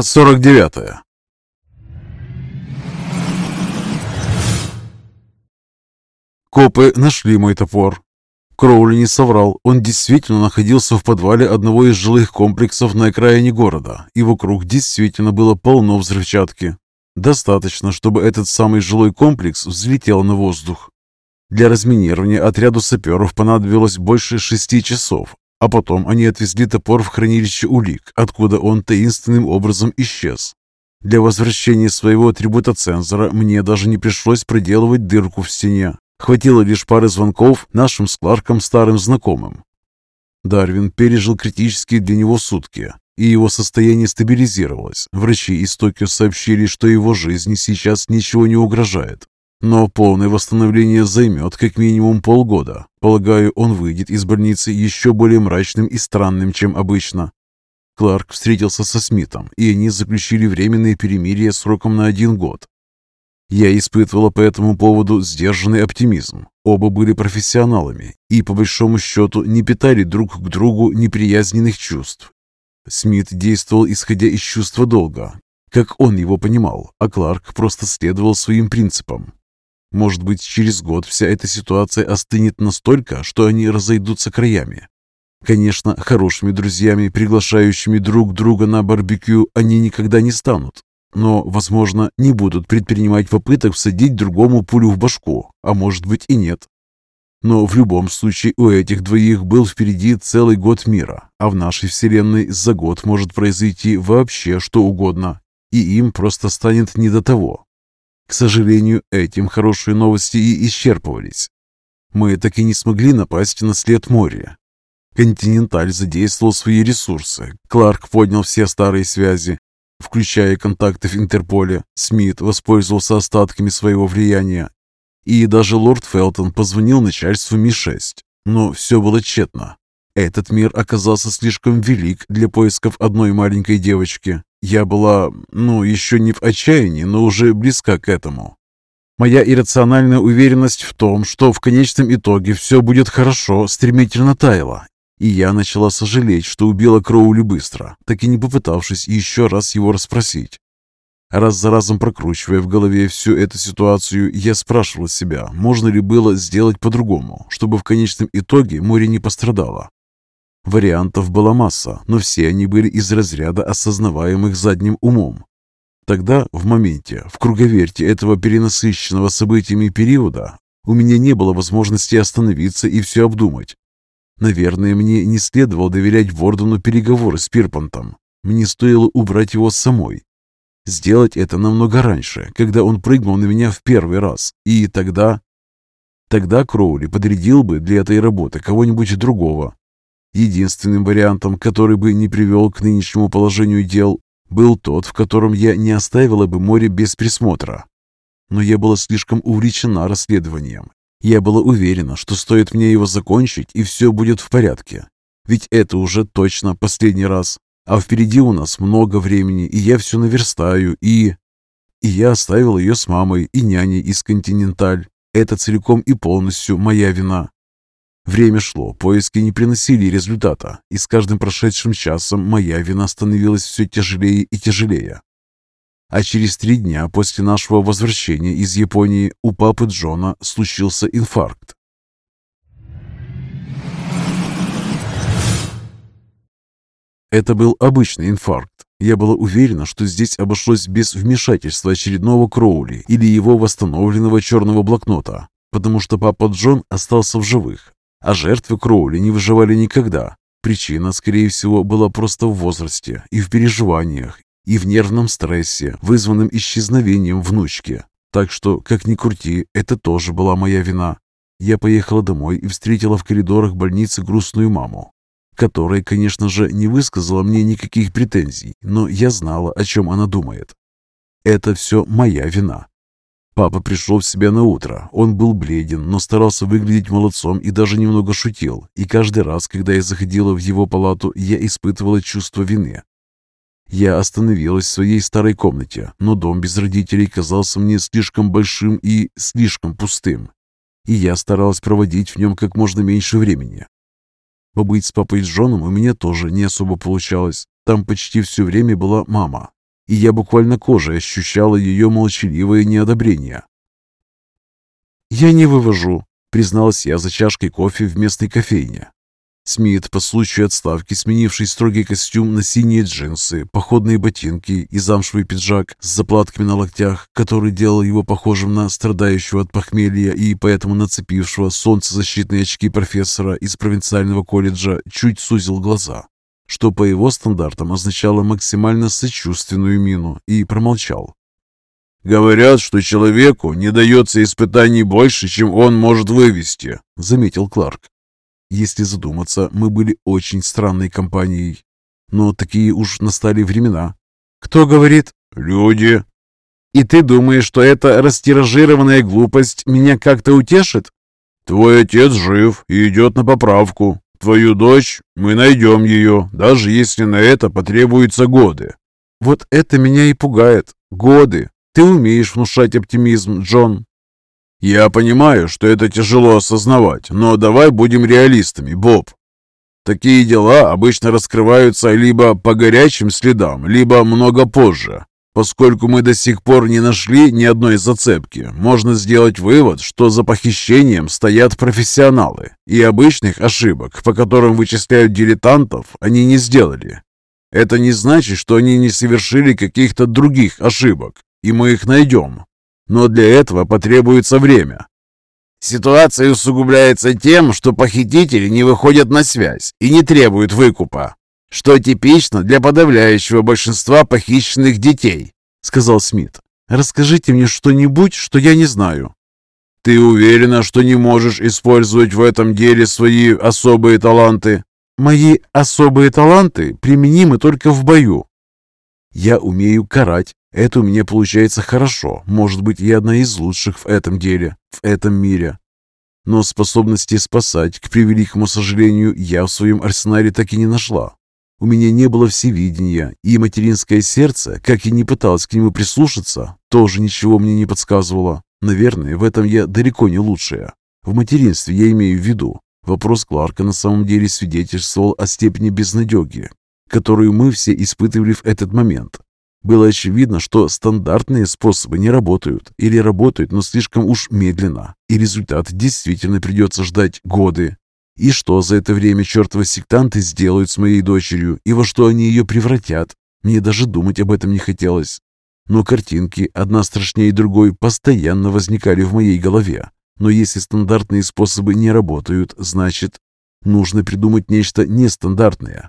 Глава 49 Копы нашли мой топор. Кроули не соврал, он действительно находился в подвале одного из жилых комплексов на окраине города, и вокруг действительно было полно взрывчатки. Достаточно, чтобы этот самый жилой комплекс взлетел на воздух. Для разминирования отряду саперов понадобилось больше шести часов, а потом они отвезли топор в хранилище улик, откуда он таинственным образом исчез. Для возвращения своего атрибута цензора мне даже не пришлось проделывать дырку в стене. Хватило лишь пары звонков нашим с Кларком старым знакомым. Дарвин пережил критические для него сутки, и его состояние стабилизировалось. Врачи из Токио сообщили, что его жизни сейчас ничего не угрожает. Но полное восстановление займет как минимум полгода. Полагаю, он выйдет из больницы еще более мрачным и странным, чем обычно. Кларк встретился со Смитом, и они заключили временное перемирие сроком на один год. Я испытывала по этому поводу сдержанный оптимизм. Оба были профессионалами и, по большому счету, не питали друг к другу неприязненных чувств. Смит действовал, исходя из чувства долга, как он его понимал, а Кларк просто следовал своим принципам. Может быть, через год вся эта ситуация остынет настолько, что они разойдутся краями. Конечно, хорошими друзьями, приглашающими друг друга на барбекю, они никогда не станут. Но, возможно, не будут предпринимать попыток всадить другому пулю в башку, а может быть и нет. Но в любом случае у этих двоих был впереди целый год мира, а в нашей вселенной за год может произойти вообще что угодно, и им просто станет не до того. К сожалению, этим хорошие новости и исчерпывались. Мы так и не смогли напасть на след моря. Континенталь задействовал свои ресурсы. Кларк поднял все старые связи, включая контакты в Интерполе. Смит воспользовался остатками своего влияния. И даже лорд Фелтон позвонил начальству Ми-6. Но все было тщетно. Этот мир оказался слишком велик для поисков одной маленькой девочки. Я была, ну, еще не в отчаянии, но уже близка к этому. Моя иррациональная уверенность в том, что в конечном итоге все будет хорошо, стремительно таяла, и я начала сожалеть, что убила Кроули быстро, так и не попытавшись еще раз его расспросить. Раз за разом прокручивая в голове всю эту ситуацию, я спрашивала себя, можно ли было сделать по-другому, чтобы в конечном итоге море не пострадало. Вариантов была масса, но все они были из разряда осознаваемых задним умом. Тогда, в моменте, в круговерте этого перенасыщенного событиями периода, у меня не было возможности остановиться и все обдумать. Наверное, мне не следовало доверять Вордену переговоры с Пирпантом. Мне стоило убрать его самой. Сделать это намного раньше, когда он прыгнул на меня в первый раз. И тогда... Тогда Кроули подрядил бы для этой работы кого-нибудь другого, Единственным вариантом, который бы не привел к нынешнему положению дел, был тот, в котором я не оставила бы море без присмотра. Но я была слишком увлечена расследованием. Я была уверена, что стоит мне его закончить, и все будет в порядке. Ведь это уже точно последний раз. А впереди у нас много времени, и я все наверстаю, и... И я оставил ее с мамой и няней из «Континенталь». Это целиком и полностью моя вина. Время шло, поиски не приносили результата, и с каждым прошедшим часом моя вина становилась все тяжелее и тяжелее. А через три дня после нашего возвращения из Японии у папы Джона случился инфаркт. Это был обычный инфаркт. Я была уверена, что здесь обошлось без вмешательства очередного Кроули или его восстановленного черного блокнота, потому что папа Джон остался в живых, а жертвы Кроули не выживали никогда. Причина, скорее всего, была просто в возрасте и в переживаниях, и в нервном стрессе, вызванном исчезновением внучки. Так что, как ни крути, это тоже была моя вина. Я поехала домой и встретила в коридорах больницы грустную маму, которая, конечно же, не высказала мне никаких претензий, но я знала, о чем она думает. Это все моя вина. Папа пришел в себя на утро. Он был бледен, но старался выглядеть молодцом и даже немного шутил. И каждый раз, когда я заходила в его палату, я испытывала чувство вины. Я остановилась в своей старой комнате, но дом без родителей казался мне слишком большим и слишком пустым. И я старалась проводить в нем как можно меньше времени. Побыть с папой Джоном у меня тоже не особо получалось. Там почти все время была мама. И я буквально кожей ощущала ее молчаливое неодобрение. «Я не вывожу», — призналась я за чашкой кофе в местной кофейне. Смит, по случаю отставки, сменивший строгий костюм на синие джинсы, походные ботинки и замшевый пиджак с заплатками на локтях, который делал его похожим на страдающего от похмелья и поэтому нацепившего солнцезащитные очки профессора из провинциального колледжа, чуть сузил глаза, что по его стандартам означало максимально сочувственную мину, и промолчал. «Говорят, что человеку не дается испытаний больше, чем он может вывести», — заметил Кларк. Если задуматься, мы были очень странной компанией. Но такие уж настали времена. Кто говорит? Люди. И ты думаешь, что эта растиражированная глупость меня как-то утешит? Твой отец жив и идет на поправку. Твою дочь, мы найдем ее, даже если на это потребуются годы. Вот это меня и пугает. Годы. Ты умеешь внушать оптимизм, Джон. «Я понимаю, что это тяжело осознавать, но давай будем реалистами, Боб. Такие дела обычно раскрываются либо по горячим следам, либо много позже. Поскольку мы до сих пор не нашли ни одной зацепки, можно сделать вывод, что за похищением стоят профессионалы, и обычных ошибок, по которым вычисляют дилетантов, они не сделали. Это не значит, что они не совершили каких-то других ошибок, и мы их найдем, но для этого потребуется время. Ситуация усугубляется тем, что похитители не выходят на связь и не требуют выкупа, что типично для подавляющего большинства похищенных детей, сказал Смит. Расскажите мне что-нибудь, что я не знаю. Ты уверена, что не можешь использовать в этом деле свои особые таланты? Мои особые таланты применимы только в бою. Я умею карать, это у меня получается хорошо, может быть, и одна из лучших в этом деле, в этом мире. Но способности спасать, к превеликому сожалению, я в своем арсенале так и не нашла. У меня не было всевидения, и материнское сердце, как и не пыталось к нему прислушаться, тоже ничего мне не подсказывало. Наверное, в этом я далеко не лучшая. В материнстве я имею в виду. Вопрос Кларка на самом деле свидетельствовал о степени безнадеги, которую мы все испытывали в этот момент. Было очевидно, что стандартные способы не работают или работают, но слишком уж медленно, и результат действительно придется ждать годы. И что за это время чертовы сектанты сделают с моей дочерью, и во что они ее превратят? Мне даже думать об этом не хотелось. Но картинки, одна страшнее другой, постоянно возникали в моей голове. Но если стандартные способы не работают, значит, нужно придумать нечто нестандартное,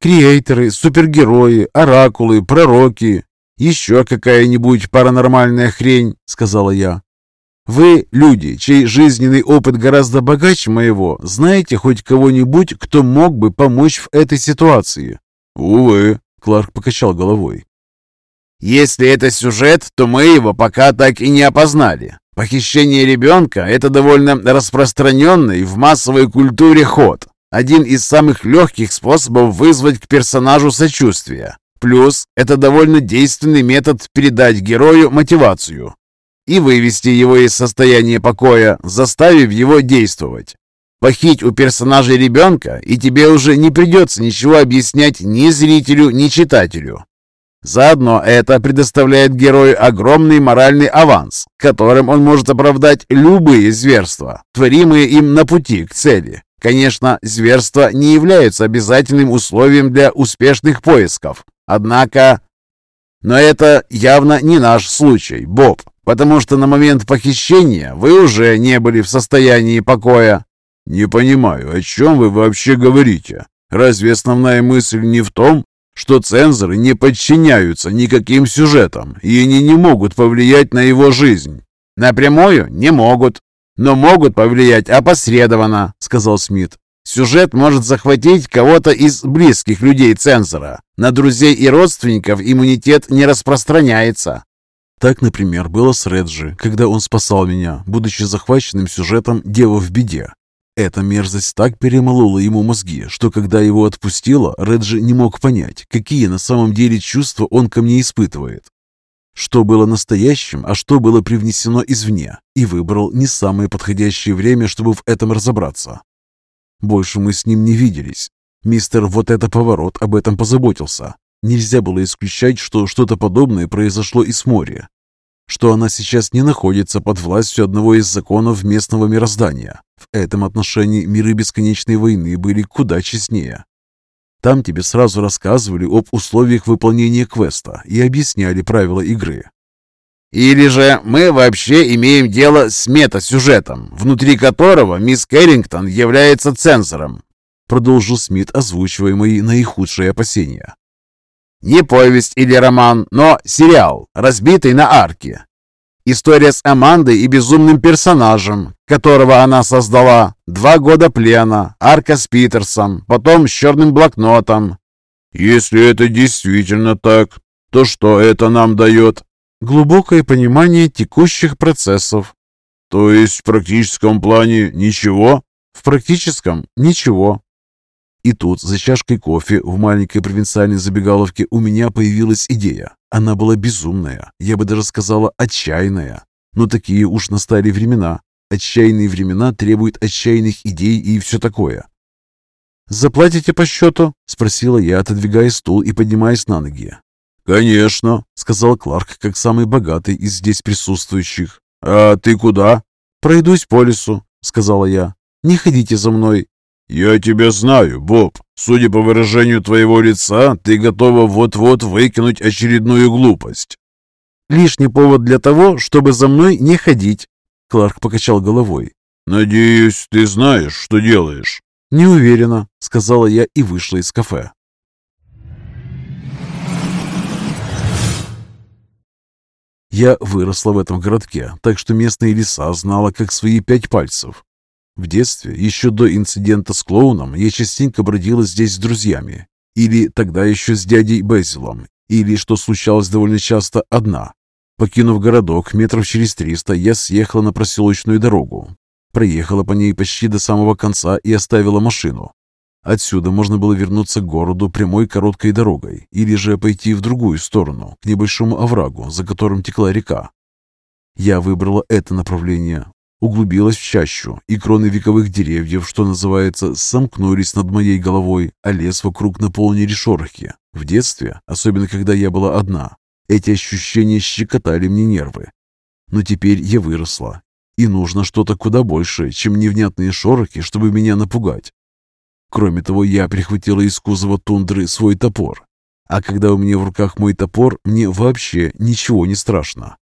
Креаторы, супергерои, оракулы, пророки. Еще какая-нибудь паранормальная хрень, сказала я. Вы, люди, чей жизненный опыт гораздо богаче моего, знаете хоть кого-нибудь, кто мог бы помочь в этой ситуации? Увы, Кларк покачал головой. Если это сюжет, то мы его пока так и не опознали. Похищение ребенка – это довольно распространенный в массовой культуре ход. Один из самых легких способов вызвать к персонажу сочувствие. Плюс это довольно действенный метод передать герою мотивацию и вывести его из состояния покоя, заставив его действовать. Похить у персонажа ребенка, и тебе уже не придется ничего объяснять ни зрителю, ни читателю. Заодно это предоставляет герою огромный моральный аванс, которым он может оправдать любые зверства, творимые им на пути к цели. Конечно, зверства не являются обязательным условием для успешных поисков. Однако... Но это явно не наш случай, Боб, потому что на момент похищения вы уже не были в состоянии покоя. Не понимаю, о чем вы вообще говорите? Разве основная мысль не в том, что цензоры не подчиняются никаким сюжетам, и они не могут повлиять на его жизнь? Напрямую не могут, но могут повлиять опосредованно», — сказал Смит. «Сюжет может захватить кого-то из близких людей цензора. На друзей и родственников иммунитет не распространяется». Так, например, было с Реджи, когда он спасал меня, будучи захваченным сюжетом «Дева в беде». Эта мерзость так перемолола ему мозги, что когда его отпустила, Реджи не мог понять, какие на самом деле чувства он ко мне испытывает. Что было настоящим, а что было привнесено извне, и выбрал не самое подходящее время, чтобы в этом разобраться. Больше мы с ним не виделись. Мистер вот это поворот об этом позаботился. Нельзя было исключать, что что-то подобное произошло и с моря, что она сейчас не находится под властью одного из законов местного мироздания. В этом отношении миры бесконечной войны были куда честнее. Там тебе сразу рассказывали об условиях выполнения квеста и объясняли правила игры. Или же мы вообще имеем дело с метасюжетом, внутри которого мисс Кэррингтон является цензором, продолжил Смит, озвучивая мои наихудшие опасения. Не повесть или роман, но сериал, разбитый на арки. История с Амандой и безумным персонажем, которого она создала. Два года плена, арка с Питерсом, потом с черным блокнотом. Если это действительно так, то что это нам дает? Глубокое понимание текущих процессов. То есть в практическом плане ничего? В практическом ничего. И тут, за чашкой кофе в маленькой провинциальной забегаловке, у меня появилась идея. Она была безумная, я бы даже сказала отчаянная. Но такие уж настали времена. Отчаянные времена требуют отчаянных идей и все такое. «Заплатите по счету?» – спросила я, отодвигая стул и поднимаясь на ноги. «Конечно», – сказал Кларк, как самый богатый из здесь присутствующих. «А ты куда?» «Пройдусь по лесу», – сказала я. «Не ходите за мной, «Я тебя знаю, Боб. Судя по выражению твоего лица, ты готова вот-вот выкинуть очередную глупость». «Лишний повод для того, чтобы за мной не ходить», — Кларк покачал головой. «Надеюсь, ты знаешь, что делаешь». «Не уверена», — сказала я и вышла из кафе. Я выросла в этом городке, так что местные леса знала как свои пять пальцев. В детстве, еще до инцидента с клоуном, я частенько бродила здесь с друзьями. Или тогда еще с дядей Безилом. Или, что случалось довольно часто, одна. Покинув городок метров через триста, я съехала на проселочную дорогу. Проехала по ней почти до самого конца и оставила машину. Отсюда можно было вернуться к городу прямой короткой дорогой, или же пойти в другую сторону, к небольшому оврагу, за которым текла река. Я выбрала это направление, углубилась в чащу, и кроны вековых деревьев, что называется, сомкнулись над моей головой, а лес вокруг наполнили шорохи. В детстве, особенно когда я была одна, эти ощущения щекотали мне нервы. Но теперь я выросла, и нужно что-то куда большее, чем невнятные шорохи, чтобы меня напугать. Кроме того, я прихватила из кузова тундры свой топор. А когда у меня в руках мой топор, мне вообще ничего не страшно.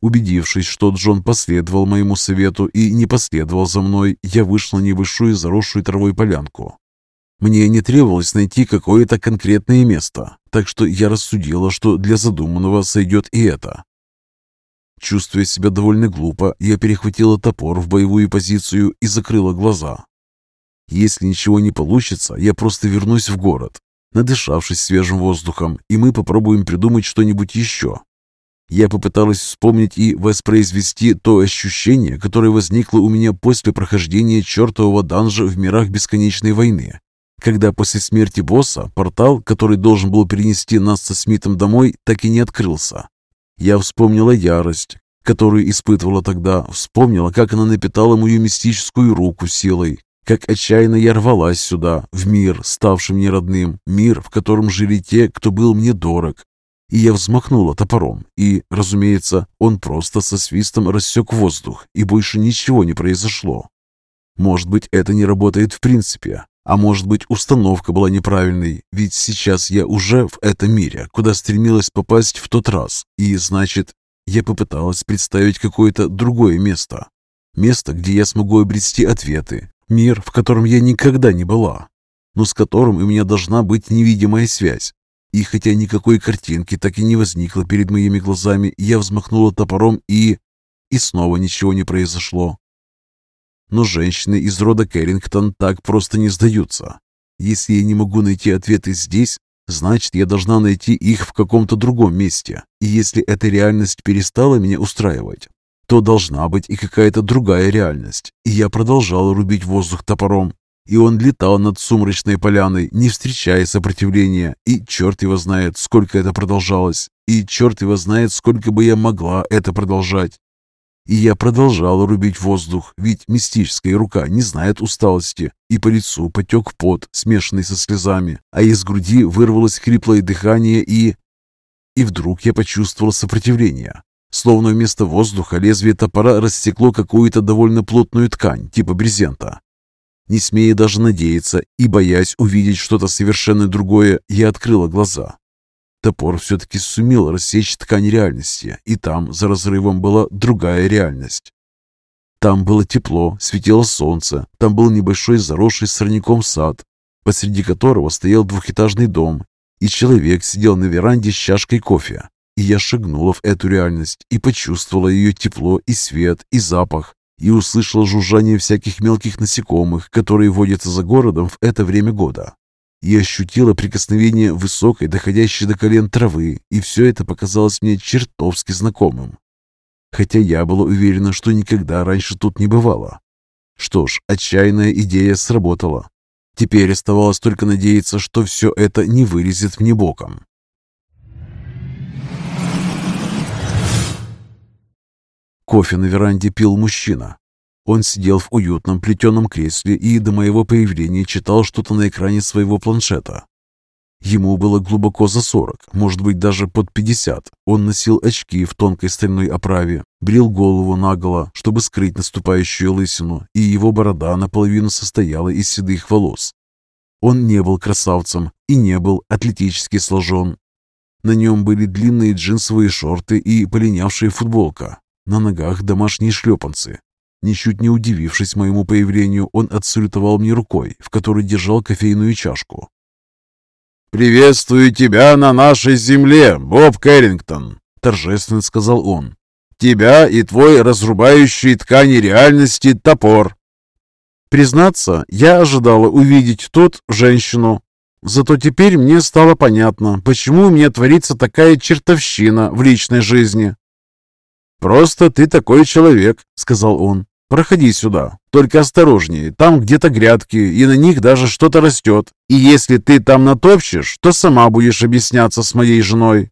Убедившись, что Джон последовал моему совету и не последовал за мной, я вышел на небольшую заросшую травой полянку. Мне не требовалось найти какое-то конкретное место, так что я рассудила, что для задуманного сойдет и это. Чувствуя себя довольно глупо, я перехватила топор в боевую позицию и закрыла глаза. Если ничего не получится, я просто вернусь в город, надышавшись свежим воздухом, и мы попробуем придумать что-нибудь еще, я попыталась вспомнить и воспроизвести то ощущение, которое возникло у меня после прохождения чертового данжа в мирах бесконечной войны. Когда после смерти босса портал, который должен был перенести нас со Смитом домой, так и не открылся. Я вспомнила ярость, которую испытывала тогда, вспомнила, как она напитала мою мистическую руку силой, как отчаянно я рвалась сюда, в мир, ставший мне родным, мир, в котором жили те, кто был мне дорог, и я взмахнула топором, и, разумеется, он просто со свистом рассек воздух, и больше ничего не произошло. Может быть, это не работает в принципе, а может быть, установка была неправильной, ведь сейчас я уже в этом мире, куда стремилась попасть в тот раз, и, значит, я попыталась представить какое-то другое место. Место, где я смогу обрести ответы, мир, в котором я никогда не была, но с которым у меня должна быть невидимая связь, и хотя никакой картинки так и не возникло перед моими глазами, я взмахнула топором и... И снова ничего не произошло. Но женщины из рода Кэррингтон так просто не сдаются. Если я не могу найти ответы здесь, значит, я должна найти их в каком-то другом месте. И если эта реальность перестала меня устраивать, то должна быть и какая-то другая реальность. И я продолжала рубить воздух топором, и он летал над сумрачной поляной, не встречая сопротивления, и черт его знает, сколько это продолжалось, и черт его знает, сколько бы я могла это продолжать. И я продолжал рубить воздух, ведь мистическая рука не знает усталости, и по лицу потек пот, смешанный со слезами, а из груди вырвалось хриплое дыхание и... И вдруг я почувствовал сопротивление. Словно вместо воздуха лезвие топора рассекло какую-то довольно плотную ткань, типа брезента. Не смея даже надеяться и боясь увидеть что-то совершенно другое, я открыла глаза. Топор все-таки сумел рассечь ткань реальности, и там, за разрывом, была другая реальность. Там было тепло, светило солнце, там был небольшой заросший сорняком сад, посреди которого стоял двухэтажный дом, и человек сидел на веранде с чашкой кофе. И я шагнула в эту реальность и почувствовала ее тепло и свет, и запах, и услышала жужжание всяких мелких насекомых, которые водятся за городом в это время года и ощутила прикосновение высокой, доходящей до колен травы, и все это показалось мне чертовски знакомым. Хотя я была уверена, что никогда раньше тут не бывало. Что ж, отчаянная идея сработала. Теперь оставалось только надеяться, что все это не вылезет мне боком. Кофе на веранде пил мужчина. Он сидел в уютном плетеном кресле и до моего появления читал что-то на экране своего планшета. Ему было глубоко за сорок, может быть даже под пятьдесят. Он носил очки в тонкой стальной оправе, брил голову наголо, чтобы скрыть наступающую лысину, и его борода наполовину состояла из седых волос. Он не был красавцем и не был атлетически сложен. На нем были длинные джинсовые шорты и полинявшая футболка. На ногах домашние шлепанцы, Ничуть не удивившись моему появлению, он отсалютовал мне рукой, в которой держал кофейную чашку. «Приветствую тебя на нашей земле, Боб Кэррингтон», — торжественно сказал он. «Тебя и твой разрубающий ткани реальности топор». Признаться, я ожидала увидеть тут женщину. Зато теперь мне стало понятно, почему у меня творится такая чертовщина в личной жизни. «Просто ты такой человек», — сказал он. «Проходи сюда, только осторожнее, там где-то грядки, и на них даже что-то растет. И если ты там натопчешь, то сама будешь объясняться с моей женой».